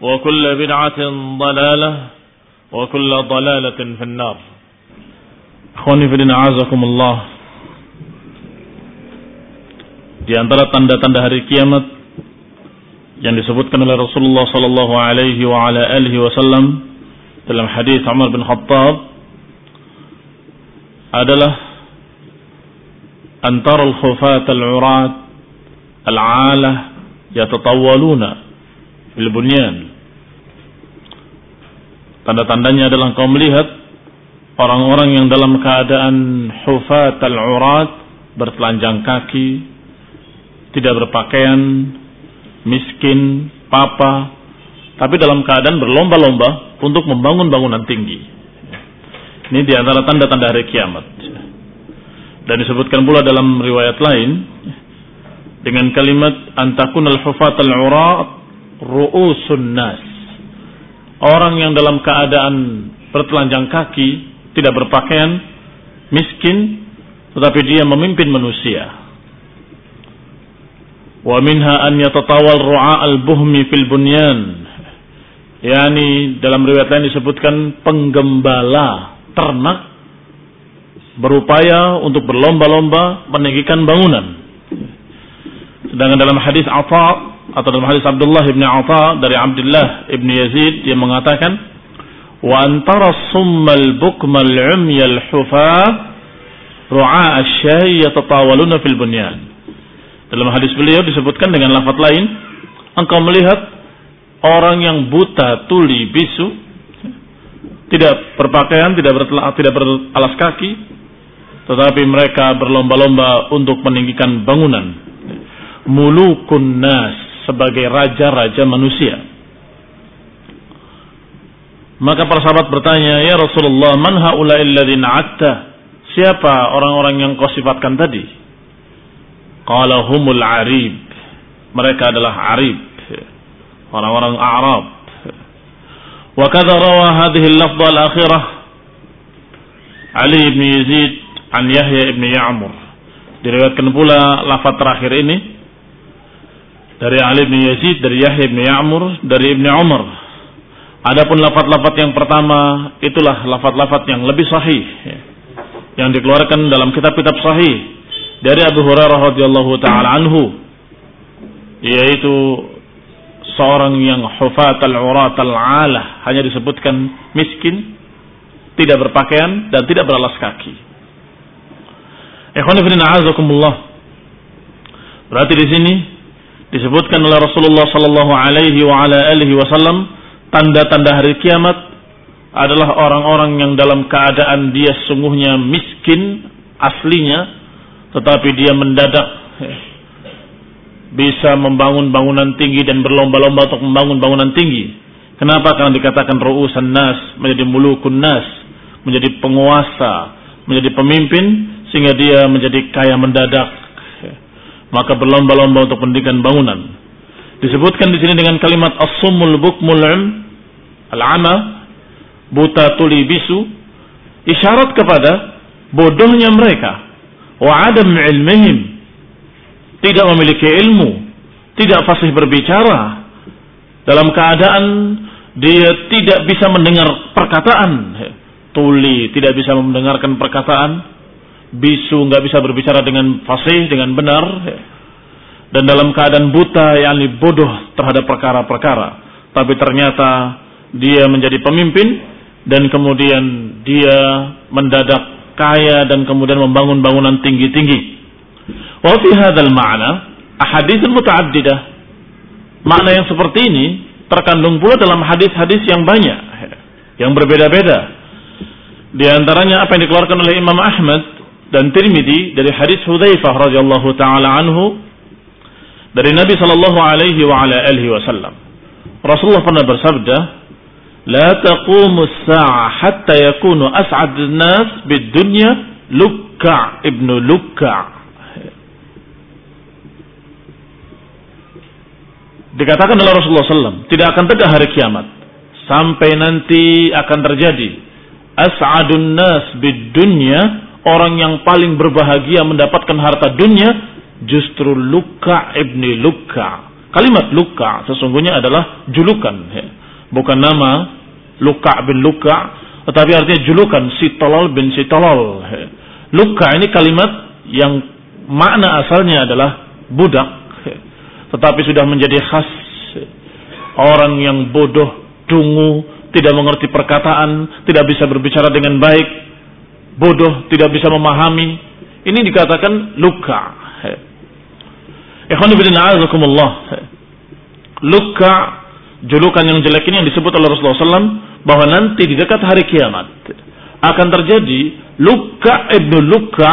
وكل بدعة ضلالة وكل ضلالة في النار Akhwani fi a'azakumullah Di antara tanda-tanda hari kiamat yang disebutkan oleh Rasulullah sallallahu alaihi wa ala alihi wasallam dalam hadis Umar bin Khattab adalah antara al-khufat al-urat al-alah yatatawwaluna fil bunyan Tanda-tandanya adalah engkau melihat orang-orang yang dalam keadaan hufat al-urat, bertelanjang kaki, tidak berpakaian, miskin, papa, tapi dalam keadaan berlomba-lomba untuk membangun bangunan tinggi. Ini di antara tanda-tanda hari kiamat. Dan disebutkan pula dalam riwayat lain dengan kalimat antakun al-hufat al-urat ru'usun nas orang yang dalam keadaan bertelanjang kaki, tidak berpakaian, miskin, tetapi dia memimpin manusia. Wa minha an yatatawal ru'a al-buhmi fil bunyan. Yani dalam riwayat lain disebutkan penggembala ternak berupaya untuk berlomba-lomba meninggikan bangunan. Sedangkan dalam hadis Atha atau dalam hadis Abdullah ibn Atha dari Abdullah ibn Yazid dia mengatakan wa antara summal bukmal umyal hufa ru'a asy yatatawaluna fil bunyan. Dalam hadis beliau disebutkan dengan lafaz lain engkau melihat orang yang buta tuli bisu tidak berpakaian tidak bertelak, tidak beralas kaki tetapi mereka berlomba-lomba untuk meninggikan bangunan. Mulukun nas sebagai raja-raja manusia. Maka para sahabat bertanya, "Ya Rasulullah, man haula'il ladzina atta?" Siapa orang-orang yang kau sifatkan tadi? Qala humul arib. Mereka adalah arib. Orang-orang Arab. Wa kadza rawa hadhihi al-lafdh al-akhirah Ali bin Yazid an Yahya bin Ya'mur. Diriwayatkan pula lafaz terakhir ini dari Ali bin Yazid, dari Yahya bin Ya'mur, dari Ibnu Umar. Adapun lafaz-lafaz yang pertama itulah lafaz-lafaz yang lebih sahih yang dikeluarkan dalam kitab-kitab sahih dari Abu Hurairah radhiyallahu taala anhu yaitu seorang yang hufat al-urat al-alah hanya disebutkan miskin, tidak berpakaian dan tidak beralas kaki. Ikhwan. Berarti di sini disebutkan oleh Rasulullah sallallahu alaihi wasallam tanda-tanda hari kiamat adalah orang-orang yang dalam keadaan dia sungguhnya miskin aslinya tetapi dia mendadak bisa membangun bangunan tinggi dan berlomba-lomba untuk membangun bangunan tinggi. Kenapa? Karena dikatakan ru'usan nas, menjadi mulukun nas, menjadi penguasa, menjadi pemimpin sehingga dia menjadi kaya mendadak. Maka berlomba-lomba untuk pendidikan bangunan. Disebutkan di sini dengan kalimat as-summul bukmul al-ama buta tuli bisu isyarat kepada bodohnya mereka wa adam ilmihim tidak memiliki ilmu tidak fasih berbicara dalam keadaan dia tidak bisa mendengar perkataan tuli tidak bisa mendengarkan perkataan bisu nggak bisa berbicara dengan fasih dengan benar dan dalam keadaan buta yakni bodoh terhadap perkara-perkara tapi ternyata dia menjadi pemimpin dan kemudian dia mendadak kaya dan kemudian membangun bangunan tinggi-tinggi. Wa fi hadzal ma'na ahadits mutaaddidah. Makna yang seperti ini terkandung pula dalam hadis-hadis yang banyak yang berbeda-beda. Di antaranya apa yang dikeluarkan oleh Imam Ahmad dan Tirmidzi dari hadis Hudzaifah radhiyallahu taala anhu dari Nabi sallallahu alaihi wa ala alihi wasallam. Rasulullah pernah bersabda, "La taqumu as-sa'ah hatta yakunu as'ad nas bid-dunya Lukka ibnu Lukka." Dikatakan oleh Rasulullah SAW, tidak akan tegak hari kiamat sampai nanti akan terjadi as'adun nas bid-dunya orang yang paling berbahagia mendapatkan harta dunia, justru Luka ibni Luka. Kalimat Luka sesungguhnya adalah julukan. Bukan nama Luka bin Luka, tetapi artinya julukan si tolol bin si tolol. Luka ini kalimat yang makna asalnya adalah budak, tetapi sudah menjadi khas orang yang bodoh, dungu, tidak mengerti perkataan, tidak bisa berbicara dengan baik, bodoh, tidak bisa memahami. Ini dikatakan luka. Ikhwan ibn Luka julukan yang jelek ini yang disebut oleh Rasulullah SAW bahwa nanti di dekat hari kiamat akan terjadi luka ibnu luka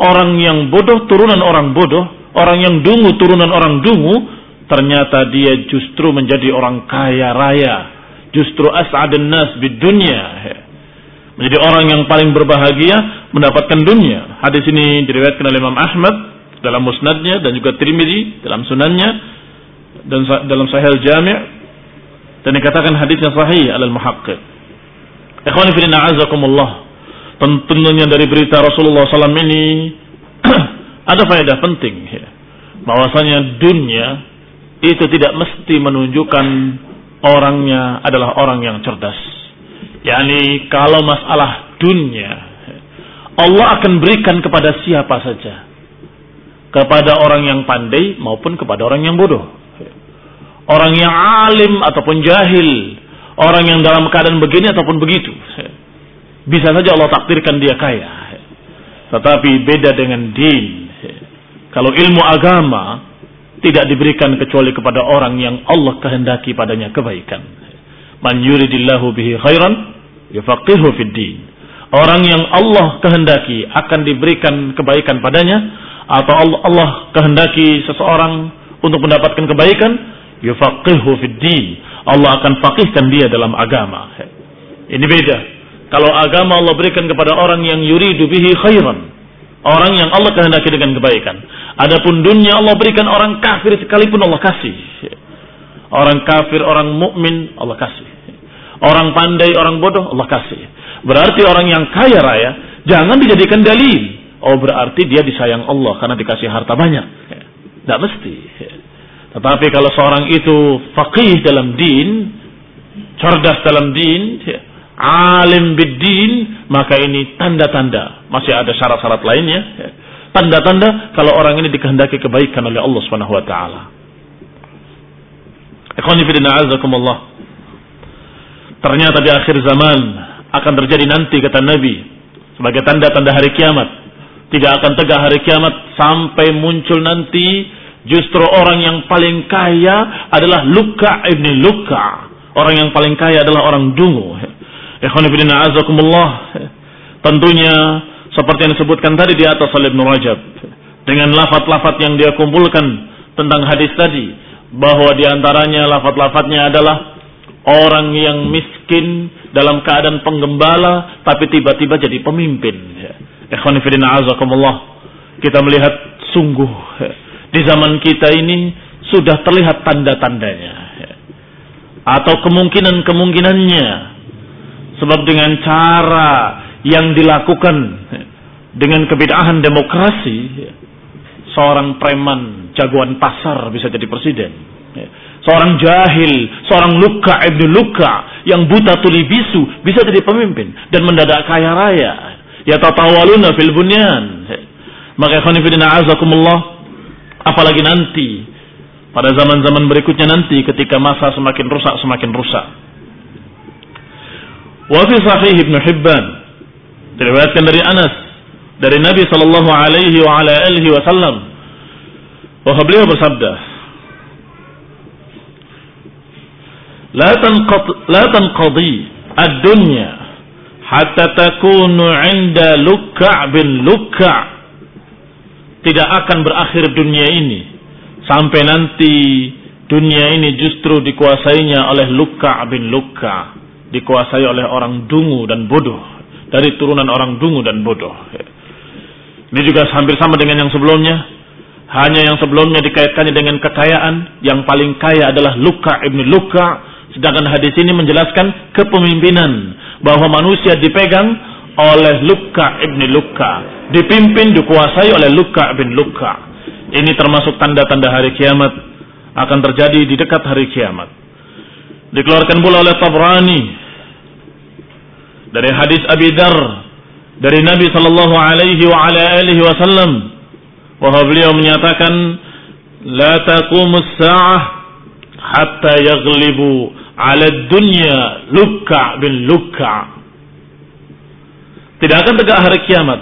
orang yang bodoh turunan orang bodoh orang yang dungu turunan orang dungu ternyata dia justru menjadi orang kaya raya justru as'adun nas di dunia menjadi orang yang paling berbahagia mendapatkan dunia hadis ini diriwayatkan oleh Imam Ahmad dalam musnadnya dan juga Tirmidzi dalam sunannya dan dalam Sahih Jami' dan dikatakan hadisnya sahih alal muhaqqiq. Ikhwani fillah azakumullah. Tentunya dari berita Rasulullah SAW ini ada faedah penting ya. bahwasanya dunia itu tidak mesti menunjukkan orangnya adalah orang yang cerdas. Yani kalau masalah dunia Allah akan berikan kepada siapa saja. Kepada orang yang pandai maupun kepada orang yang bodoh orang yang alim ataupun jahil, orang yang dalam keadaan begini ataupun begitu. Bisa saja Allah takdirkan dia kaya. Tetapi beda dengan din. Kalau ilmu agama tidak diberikan kecuali kepada orang yang Allah kehendaki padanya kebaikan. Man yuridillahu bihi khairan yufaqihu fid din. Orang yang Allah kehendaki akan diberikan kebaikan padanya atau Allah, kehendaki seseorang untuk mendapatkan kebaikan, yufaqihu fid din. Allah akan faqihkan dia dalam agama. Ini beda. Kalau agama Allah berikan kepada orang yang yuridu bihi khairan. Orang yang Allah kehendaki dengan kebaikan. Adapun dunia Allah berikan orang kafir sekalipun Allah kasih. Orang kafir, orang mukmin Allah kasih. Orang pandai, orang bodoh Allah kasih. Berarti orang yang kaya raya jangan dijadikan dalil. Oh berarti dia disayang Allah karena dikasih harta banyak. Tidak mesti. Tetapi kalau seorang itu faqih dalam din, cerdas dalam din, alim bidin, maka ini tanda-tanda. Masih ada syarat-syarat lainnya. Tanda-tanda kalau orang ini dikehendaki kebaikan oleh Allah Subhanahu wa taala. Ternyata di akhir zaman akan terjadi nanti kata Nabi sebagai tanda-tanda hari kiamat. Tidak akan tegak hari kiamat sampai muncul nanti Justru orang yang paling kaya adalah Luka ibni Luka. Orang yang paling kaya adalah orang dungu. Ikhwanifidina azakumullah. Tentunya seperti yang disebutkan tadi di atas oleh Ibn Rajab. Dengan lafat-lafat yang dia kumpulkan tentang hadis tadi. Bahwa di antaranya lafat-lafatnya adalah orang yang miskin dalam keadaan penggembala tapi tiba-tiba jadi pemimpin. Kita melihat sungguh di zaman kita ini sudah terlihat tanda-tandanya. Atau kemungkinan-kemungkinannya. Sebab dengan cara yang dilakukan dengan kebidahan demokrasi, seorang preman jagoan pasar bisa jadi presiden. Seorang jahil, seorang luka ibnu luka yang buta tuli bisu bisa jadi pemimpin dan mendadak kaya raya. Ya tatawaluna fil bunyan. Maka khonifidina azakumullah apalagi nanti pada zaman-zaman berikutnya nanti ketika masa semakin rusak semakin rusak. Wa fi sahih Ibnu Hibban diriwayatkan dari Anas dari Nabi sallallahu alaihi wa ala alihi wasallam bahwa beliau bersabda La tanqad la tanqadi ad-dunya hatta takunu 'inda lukka' bin tidak akan berakhir dunia ini sampai nanti dunia ini justru dikuasainya oleh Luka bin Luka dikuasai oleh orang dungu dan bodoh dari turunan orang dungu dan bodoh. Ini juga hampir sama dengan yang sebelumnya. Hanya yang sebelumnya dikaitkannya dengan kekayaan. Yang paling kaya adalah Luka ibn Luka. Sedangkan hadis ini menjelaskan kepemimpinan. Bahwa manusia dipegang oleh Luka ibn Luka. Dipimpin, dikuasai oleh Luka ibn Luka. Ini termasuk tanda-tanda hari kiamat. Akan terjadi di dekat hari kiamat. Dikeluarkan pula oleh Tabrani dari hadis Abi Dar dari Nabi sallallahu alaihi wa ala alihi wasallam bahwa beliau menyatakan la taqumu as-sa'ah hatta yaghlibu 'ala dunya lukka bin lukka tidak akan tegak hari kiamat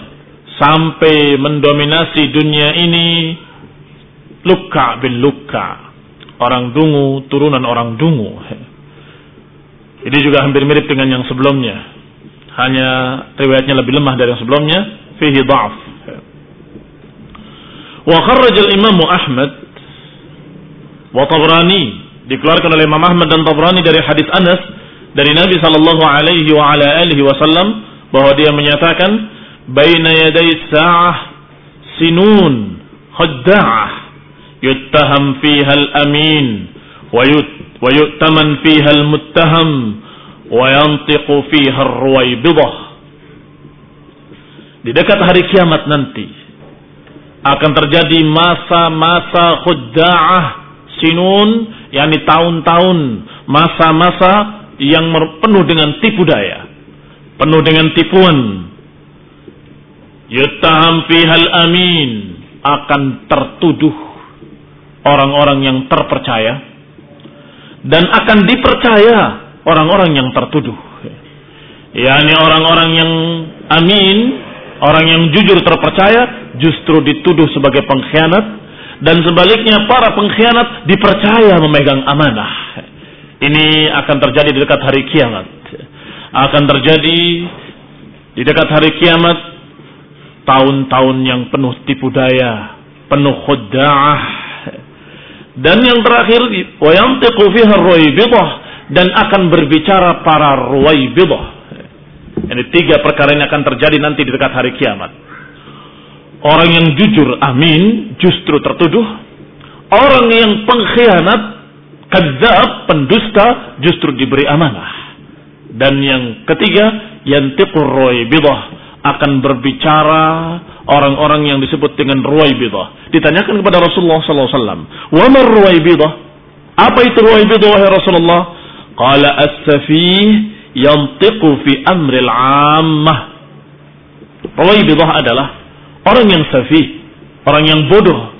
sampai mendominasi dunia ini lukka bin lukka orang dungu turunan orang dungu. Ini juga hampir mirip dengan yang sebelumnya. Hanya riwayatnya lebih lemah dari yang sebelumnya. Fihi dha'f wa kharraj al-imam Ahmad wa Tabrani dikeluarkan oleh Imam Ahmad dan Tabrani dari hadis Anas dari Nabi sallallahu alaihi wa ala alihi wasallam bahwa dia menyatakan baina yaday sa'ah sinun khadda'ah yuttaham fiha al-amin wa yut wa yu'taman fiha al-muttaham wa yantiqu fiha ar-ruwaybidah di dekat hari kiamat nanti akan terjadi masa-masa khudda'ah sinun yakni tahun-tahun masa-masa yang penuh dengan tipu daya penuh dengan tipuan yutaham fihal amin akan tertuduh orang-orang yang terpercaya dan akan dipercaya orang-orang yang tertuduh. yakni orang-orang yang amin, orang yang jujur terpercaya justru dituduh sebagai pengkhianat dan sebaliknya para pengkhianat dipercaya memegang amanah. Ini akan terjadi di dekat hari kiamat. Akan terjadi di dekat hari kiamat tahun-tahun yang penuh tipu daya, penuh khudda'ah. Dan yang terakhir, wa yantiqu fiha ar dan akan berbicara para ruwaibidah. Ini tiga perkara ini akan terjadi nanti di dekat hari kiamat. Orang yang jujur amin justru tertuduh. Orang yang pengkhianat, kadzab, pendusta justru diberi amanah. Dan yang ketiga, yang tiqur ruwaibidah akan berbicara orang-orang yang disebut dengan ruwaibidah. Ditanyakan kepada Rasulullah SAW, "Wa mar ruwaibidah?" Apa itu ruwaibidah wahai Rasulullah? Qala as-safih yantiqu fi amril ammah. Rawaibidah adalah orang yang safih, orang yang bodoh.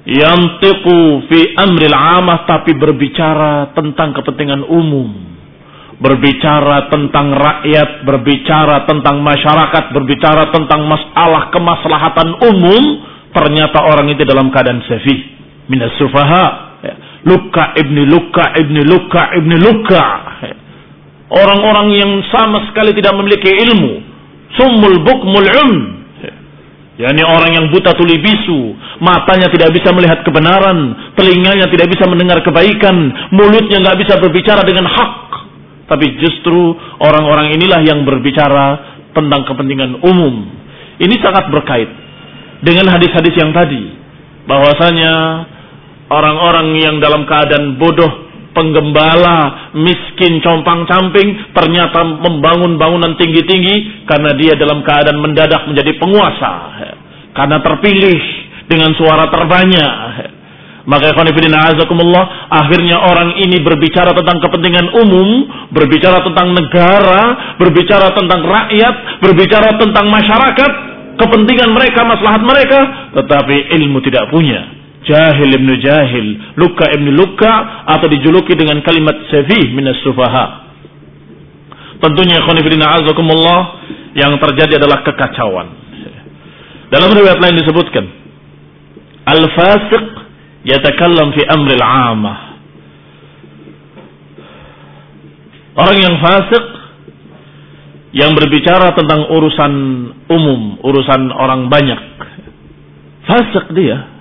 Yantiqu fi amril ammah tapi berbicara tentang kepentingan umum. Berbicara tentang rakyat, berbicara tentang masyarakat, berbicara tentang masalah kemaslahatan umum, ternyata orang itu dalam keadaan safih. Minas sufaha, Luka ibni Luka ibni Luka ibni Luka. orang-orang yang sama sekali tidak memiliki ilmu, summul bukmul um, yakni orang yang buta tuli bisu, matanya tidak bisa melihat kebenaran, telinganya tidak bisa mendengar kebaikan, mulutnya nggak bisa berbicara dengan hak. Tapi justru orang-orang inilah yang berbicara tentang kepentingan umum. Ini sangat berkait dengan hadis-hadis yang tadi, bahwasanya orang-orang yang dalam keadaan bodoh penggembala, miskin, compang-camping, ternyata membangun bangunan tinggi-tinggi karena dia dalam keadaan mendadak menjadi penguasa. Karena terpilih dengan suara terbanyak. Maka azakumullah, akhirnya orang ini berbicara tentang kepentingan umum, berbicara tentang negara, berbicara tentang rakyat, berbicara tentang masyarakat, kepentingan mereka, maslahat mereka, tetapi ilmu tidak punya Jahil ibnu Jahil, Luka ibnu Luka, atau dijuluki dengan kalimat sefih minas sufaha. Tentunya khonifidina azakumullah yang terjadi adalah kekacauan. Dalam riwayat lain disebutkan, Al-fasiq yatakallam fi amril amah. Orang yang fasik yang berbicara tentang urusan umum, urusan orang banyak. Fasik dia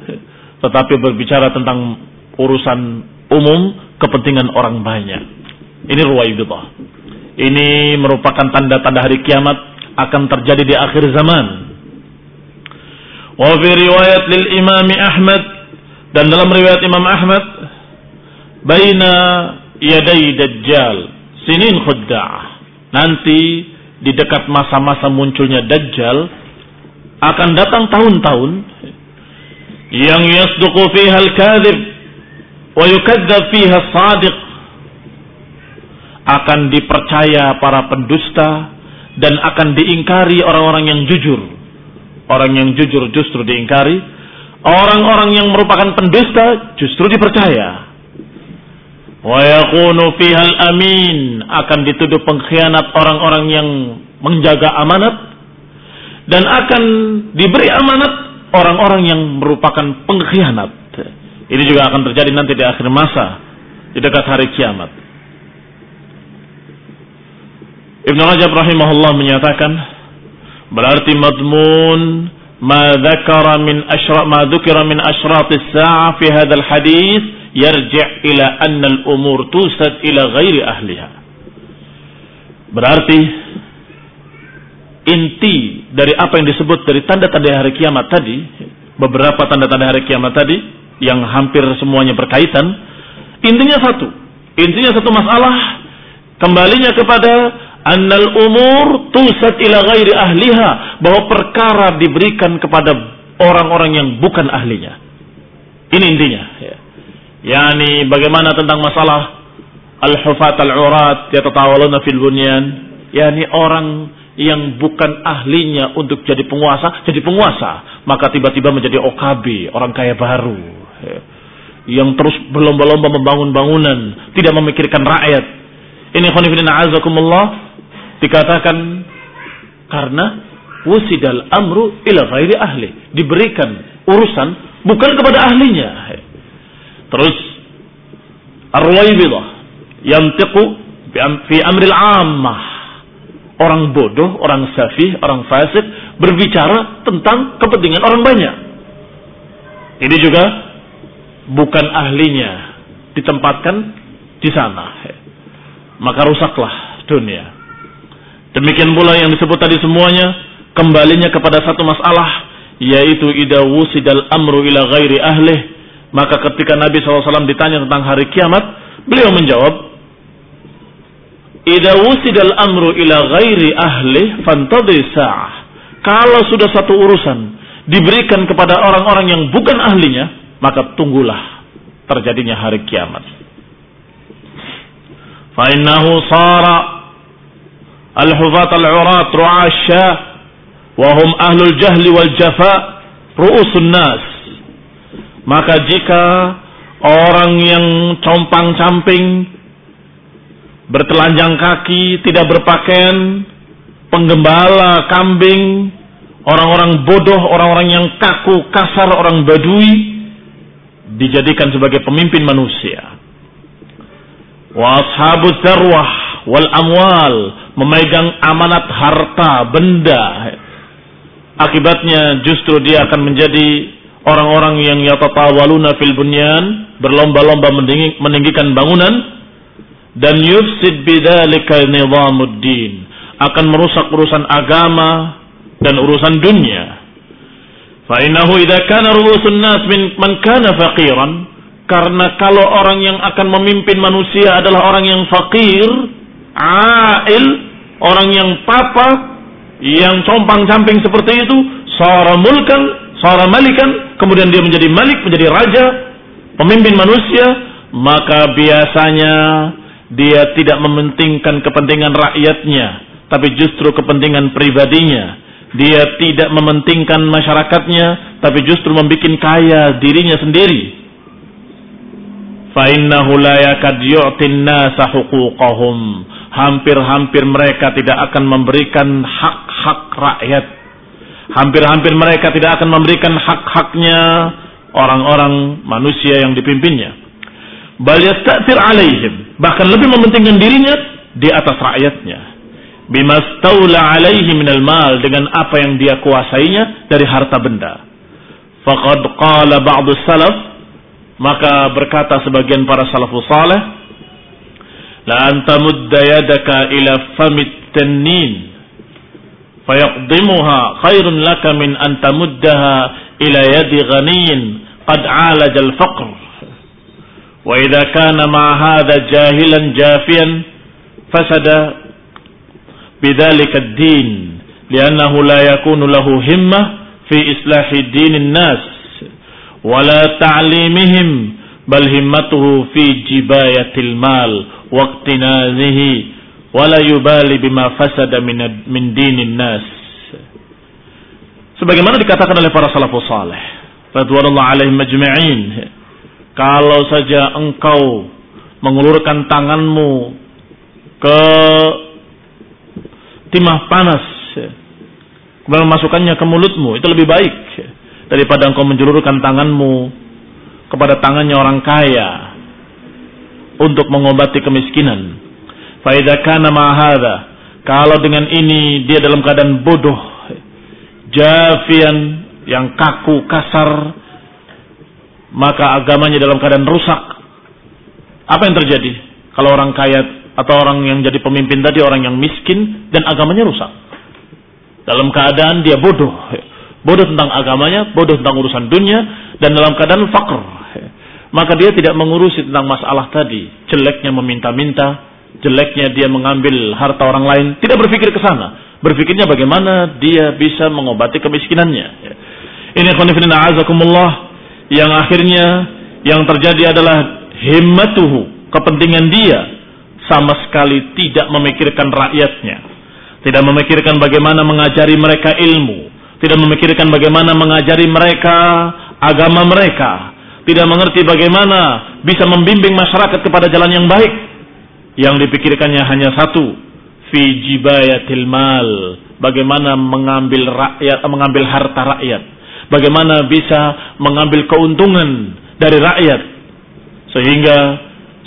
tetapi berbicara tentang urusan umum, kepentingan orang banyak. Ini ruwaibidah. Ini merupakan tanda-tanda hari kiamat akan terjadi di akhir zaman. Wa fi riwayat lil Imam Ahmad dan dalam riwayat Imam Ahmad baina yaday dajjal sinin khudda'ah. Nanti di dekat masa-masa munculnya dajjal akan datang tahun-tahun yang yasduqu fiha al-kadhib wa yukadzdzab fiha as-sadiq akan dipercaya para pendusta dan akan diingkari orang-orang yang jujur. Orang yang jujur justru diingkari, orang-orang yang merupakan pendusta justru dipercaya. Wa yakunu fiha al-amin akan dituduh pengkhianat orang-orang yang menjaga amanat dan akan diberi amanat orang-orang yang merupakan pengkhianat. Ini juga akan terjadi nanti di akhir masa, di dekat hari kiamat. Ibn Rajab rahimahullah menyatakan, berarti madmun ma dzakara min asyra ma dzukira min asyrat as-sa'ah fi hadzal hadis yarji' ila anna al-umur tusad ila ghairi ahliha. Berarti inti dari apa yang disebut dari tanda-tanda hari kiamat tadi, beberapa tanda-tanda hari kiamat tadi yang hampir semuanya berkaitan, intinya satu. Intinya satu masalah kembalinya kepada annal umur tusat ila ghairi ahliha bahwa perkara diberikan kepada orang-orang yang bukan ahlinya. Ini intinya ya. Yani bagaimana tentang masalah al-hufat al-urat yatatawaluna fil bunyan, yani orang yang bukan ahlinya untuk jadi penguasa, jadi penguasa. Maka tiba-tiba menjadi OKB, orang kaya baru. Yang terus berlomba-lomba membangun bangunan, tidak memikirkan rakyat. Ini khonifidina azakumullah dikatakan karena wusidal amru ila ghairi ahli. Diberikan urusan bukan kepada ahlinya. Terus arwaibidah yantiqu fi amril ammah orang bodoh, orang safih, orang fasik berbicara tentang kepentingan orang banyak. Ini juga bukan ahlinya ditempatkan di sana. Maka rusaklah dunia. Demikian pula yang disebut tadi semuanya kembalinya kepada satu masalah yaitu ida wusidal amru ila ghairi ahlih maka ketika Nabi SAW ditanya tentang hari kiamat beliau menjawab Idza wusidal amru ila ghairi ahli fantadhi sa'ah. Kalau sudah satu urusan diberikan kepada orang-orang yang bukan ahlinya, maka tunggulah terjadinya hari kiamat. Fa innahu sara al-hufat al-urat ru'asya wa hum ahlul jahli wal jafa ru'usun nas. Maka jika orang yang compang-camping bertelanjang kaki, tidak berpakaian, penggembala kambing, orang-orang bodoh, orang-orang yang kaku, kasar, orang badui dijadikan sebagai pemimpin manusia. Wa ashabus darwah wal amwal, memegang amanat harta, benda. Akibatnya justru dia akan menjadi orang-orang yang yatatawaluna fil bunyan, berlomba-lomba meninggikan bangunan dan yufsid bidzalika nizamuddin, akan merusak urusan agama dan urusan dunia. Fa innahu idza kana ru'usun nas min man kana faqiran karena kalau orang yang akan memimpin manusia adalah orang yang fakir, ail, orang yang papa, yang compang-camping seperti itu, seorang mulkan, seorang malikan, kemudian dia menjadi malik, menjadi raja, pemimpin manusia, maka biasanya dia tidak mementingkan kepentingan rakyatnya, tapi justru kepentingan pribadinya. Dia tidak mementingkan masyarakatnya, tapi justru membuat kaya dirinya sendiri Fa'innahu la yakad nasa huquqahum. Hampir-hampir mereka tidak akan memberikan hak-hak rakyat. Hampir-hampir mereka tidak akan memberikan hak-haknya orang-orang manusia yang dipimpinnya. Bal alaihim. Bahkan lebih mementingkan dirinya di atas rakyatnya. Bimastaula alaihi minal mal. Dengan apa yang dia kuasainya dari harta benda. Faqad qala ba'du salaf maka berkata sebagian para salafus saleh, "La anta mudda yadaka ila famit tannin fayaqdimuha khairun laka min an tamuddaha ila yadi ghaniyin qad alaja al-faqr." Wa idza kana ma hadha jahilan jafiyan fasada bidzalika ad-din li'annahu la yakunu lahu himmah fi islahi dinin nas wala ta'limihim bal himmatuhu fi jibayatil mal waqtinazihi wala yubali bima fasada min, min dinin nas sebagaimana dikatakan oleh para salafus saleh radhiyallahu alaihim majma'in kalau saja engkau mengulurkan tanganmu ke timah panas kemudian memasukkannya ke mulutmu itu lebih baik daripada engkau menjulurkan tanganmu kepada tangannya orang kaya untuk mengobati kemiskinan. Faida kana mahada. Kalau dengan ini dia dalam keadaan bodoh, jafian yang kaku, kasar, maka agamanya dalam keadaan rusak. Apa yang terjadi? Kalau orang kaya atau orang yang jadi pemimpin tadi orang yang miskin dan agamanya rusak. Dalam keadaan dia bodoh, bodoh tentang agamanya, bodoh tentang urusan dunia, dan dalam keadaan fakr. Maka dia tidak mengurusi tentang masalah tadi. Jeleknya meminta-minta, jeleknya dia mengambil harta orang lain, tidak berpikir ke sana. Berpikirnya bagaimana dia bisa mengobati kemiskinannya. Ini khonifidina azakumullah yang akhirnya yang terjadi adalah himmatuhu, kepentingan dia sama sekali tidak memikirkan rakyatnya. Tidak memikirkan bagaimana mengajari mereka ilmu, tidak memikirkan bagaimana mengajari mereka agama mereka, tidak mengerti bagaimana bisa membimbing masyarakat kepada jalan yang baik. Yang dipikirkannya hanya satu, fi jibayatil mal, bagaimana mengambil rakyat, mengambil harta rakyat, bagaimana bisa mengambil keuntungan dari rakyat, sehingga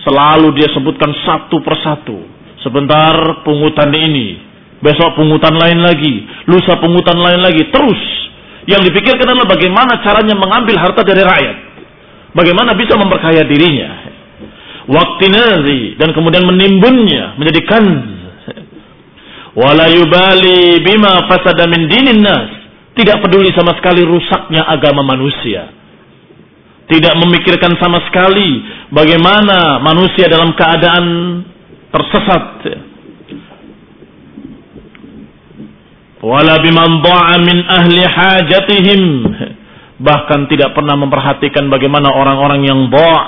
selalu dia sebutkan satu persatu. Sebentar pungutan ini, besok pungutan lain lagi, lusa pungutan lain lagi, terus. Yang dipikirkan adalah bagaimana caranya mengambil harta dari rakyat. Bagaimana bisa memperkaya dirinya. Waktu nazi dan kemudian menimbunnya menjadi kanz. Wala yubali bima fasada min dinin nas. Tidak peduli sama sekali rusaknya agama manusia. Tidak memikirkan sama sekali bagaimana manusia dalam keadaan tersesat. Wala biman min ahli hajatihim. Bahkan tidak pernah memperhatikan bagaimana orang-orang yang dha'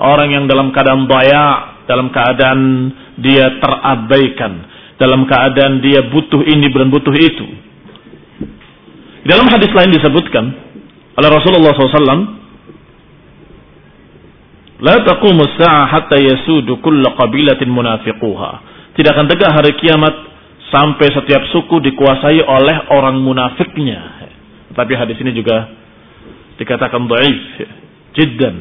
orang yang dalam keadaan daya dalam keadaan dia terabaikan. Dalam keadaan dia butuh ini dan butuh itu dalam hadis lain disebutkan oleh Rasulullah SAW La taqumu sa'a hatta yasudu kulla qabilatin munafiquha. Tidak akan tegak hari kiamat sampai setiap suku dikuasai oleh orang munafiknya. Tapi hadis ini juga dikatakan dhaif, jiddan.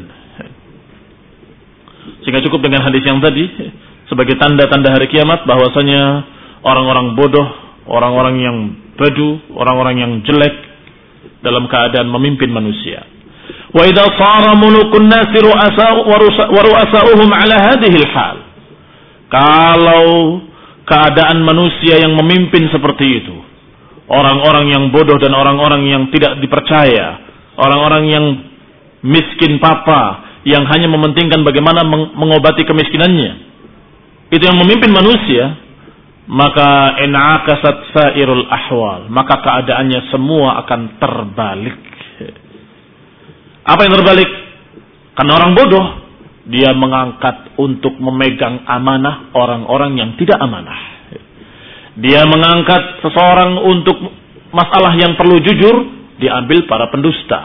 Sehingga cukup dengan hadis yang tadi, sebagai tanda-tanda hari kiamat bahwasanya orang-orang bodoh, orang-orang yang badu, orang-orang yang jelek dalam keadaan memimpin manusia. Wa idza sara mulukun nasi ru'asa'uhum ala hadhihi hal Kalau keadaan manusia yang memimpin seperti itu, orang-orang yang bodoh dan orang-orang yang tidak dipercaya, orang-orang yang miskin papa, yang hanya mementingkan bagaimana mengobati kemiskinannya. Itu yang memimpin manusia, maka enakasat sairul ahwal, maka keadaannya semua akan terbalik. Apa yang terbalik? Karena orang bodoh, dia mengangkat untuk memegang amanah orang-orang yang tidak amanah. Dia mengangkat seseorang untuk masalah yang perlu jujur, diambil para pendusta.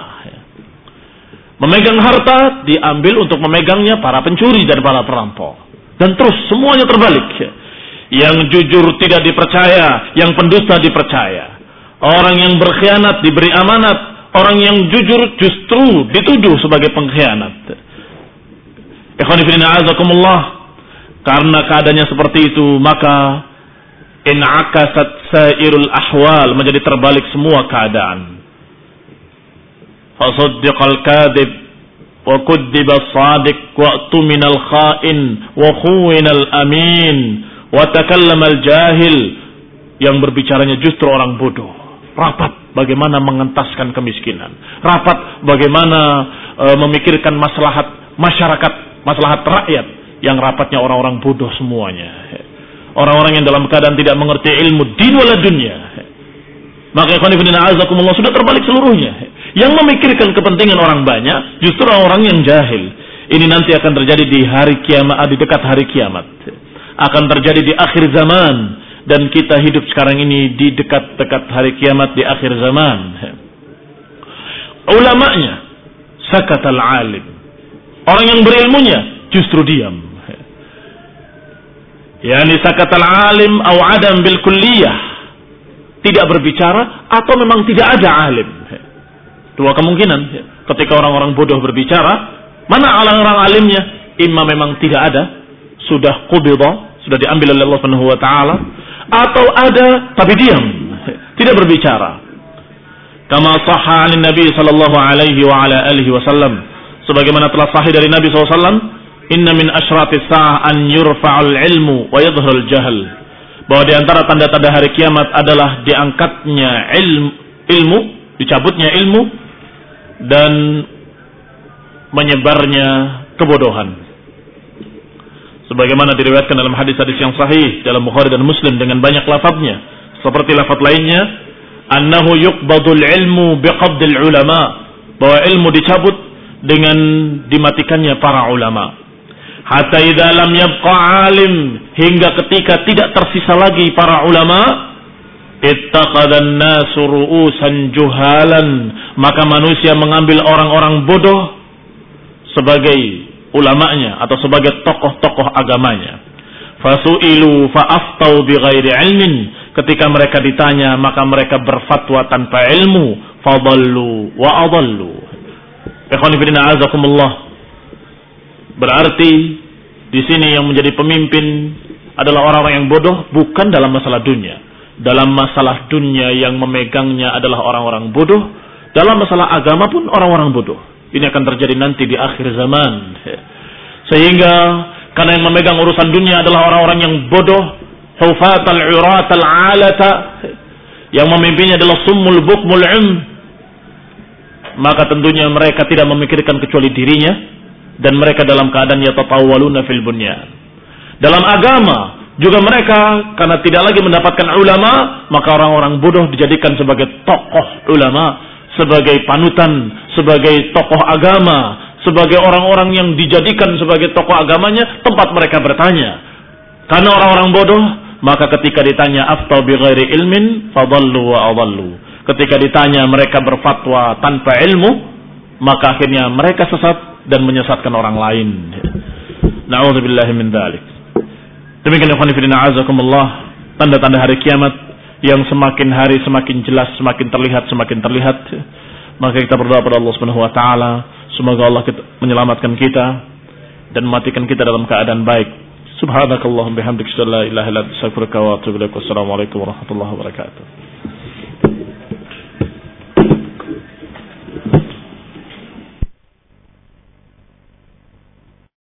Memegang harta, diambil untuk memegangnya para pencuri dan para perampok. Dan terus semuanya terbalik. Yang jujur tidak dipercaya, yang pendusta dipercaya. Orang yang berkhianat diberi amanat, Orang yang jujur justru dituduh sebagai pengkhianat. Karena keadaannya seperti itu, maka in'akasat sairul ahwal menjadi terbalik semua keadaan. Fasaddiqal kadhib wa kuddiba sadiq wa tuminal kha'in wa khuwinal amin wa takallamal jahil yang berbicaranya justru orang bodoh rapat bagaimana mengentaskan kemiskinan, rapat bagaimana e, memikirkan maslahat masyarakat, maslahat rakyat yang rapatnya orang-orang bodoh semuanya. Orang-orang yang dalam keadaan tidak mengerti ilmu din wala dunia. Maka ikhwan ibn azakumullah sudah terbalik seluruhnya. Yang memikirkan kepentingan orang banyak justru orang-orang yang jahil. Ini nanti akan terjadi di hari kiamat, di dekat hari kiamat. Akan terjadi di akhir zaman dan kita hidup sekarang ini di dekat-dekat hari kiamat di akhir zaman. Ulamanya sakat al-alim. Orang yang berilmunya justru diam. Yani sakat al-alim atau adam bil kulliyah. Tidak berbicara atau memang tidak ada alim. Dua kemungkinan. Ketika orang-orang bodoh berbicara, mana orang-orang alimnya? Imma memang tidak ada, sudah kubidah, sudah diambil oleh Allah Subhanahu wa taala atau ada tapi diam, tidak berbicara. Kama sahha Nabi sallallahu alaihi wa ala alihi wasallam sebagaimana telah sahih dari Nabi SAW inna min asyratis sa'ah an yurfa'ul ilmu wa yadhhurul jahl bahwa di antara tanda-tanda hari kiamat adalah diangkatnya ilmu, ilmu dicabutnya ilmu dan menyebarnya kebodohan sebagaimana diriwayatkan dalam hadis-hadis yang sahih dalam Bukhari dan Muslim dengan banyak lafadznya. Seperti lafaz lainnya annahu yuqbadul ilmu biqabdil ulama. Bahwa ilmu dicabut dengan dimatikannya para ulama. Hatta idza lam yabqa alim hingga ketika tidak tersisa lagi para ulama ittaqadan nasu ru'usan juhalan. Maka manusia mengambil orang-orang bodoh sebagai ulamanya atau sebagai tokoh-tokoh agamanya. Fasu'ilu fa'aftau bighairi ilmin. Ketika mereka ditanya, maka mereka berfatwa tanpa ilmu. Fadallu wa adallu. Ikhwanifidina azakumullah. Berarti di sini yang menjadi pemimpin adalah orang-orang yang bodoh bukan dalam masalah dunia. Dalam masalah dunia yang memegangnya adalah orang-orang bodoh. Dalam masalah agama pun orang-orang bodoh. Ini akan terjadi nanti di akhir zaman. Sehingga karena yang memegang urusan dunia adalah orang-orang yang bodoh, hufat al-urat al-alata, yang memimpinnya adalah summul bukmul um. Maka tentunya mereka tidak memikirkan kecuali dirinya dan mereka dalam keadaan yatatawwaluna fil bunyan. Dalam agama juga mereka karena tidak lagi mendapatkan ulama, maka orang-orang bodoh dijadikan sebagai tokoh ulama, sebagai panutan, sebagai tokoh agama, sebagai orang-orang yang dijadikan sebagai tokoh agamanya, tempat mereka bertanya. Karena orang-orang bodoh, maka ketika ditanya aftau bi ghairi ilmin, fadallu wa adallu. Ketika ditanya mereka berfatwa tanpa ilmu, maka akhirnya mereka sesat dan menyesatkan orang lain. Na'udzubillahi min dzalik. Demikian ikhwan fillah azakumullah, tanda-tanda hari kiamat yang semakin hari semakin jelas, semakin terlihat, semakin terlihat. Maka kita berdoa pada Allah Subhanahu wa taala, semoga Allah menyelamatkan kita dan mematikan kita dalam keadaan baik. Subhanakallahum bihamdik la ilaha illa anta astaghfiruka wa atubu ilaik. Wassalamualaikum warahmatullahi wabarakatuh.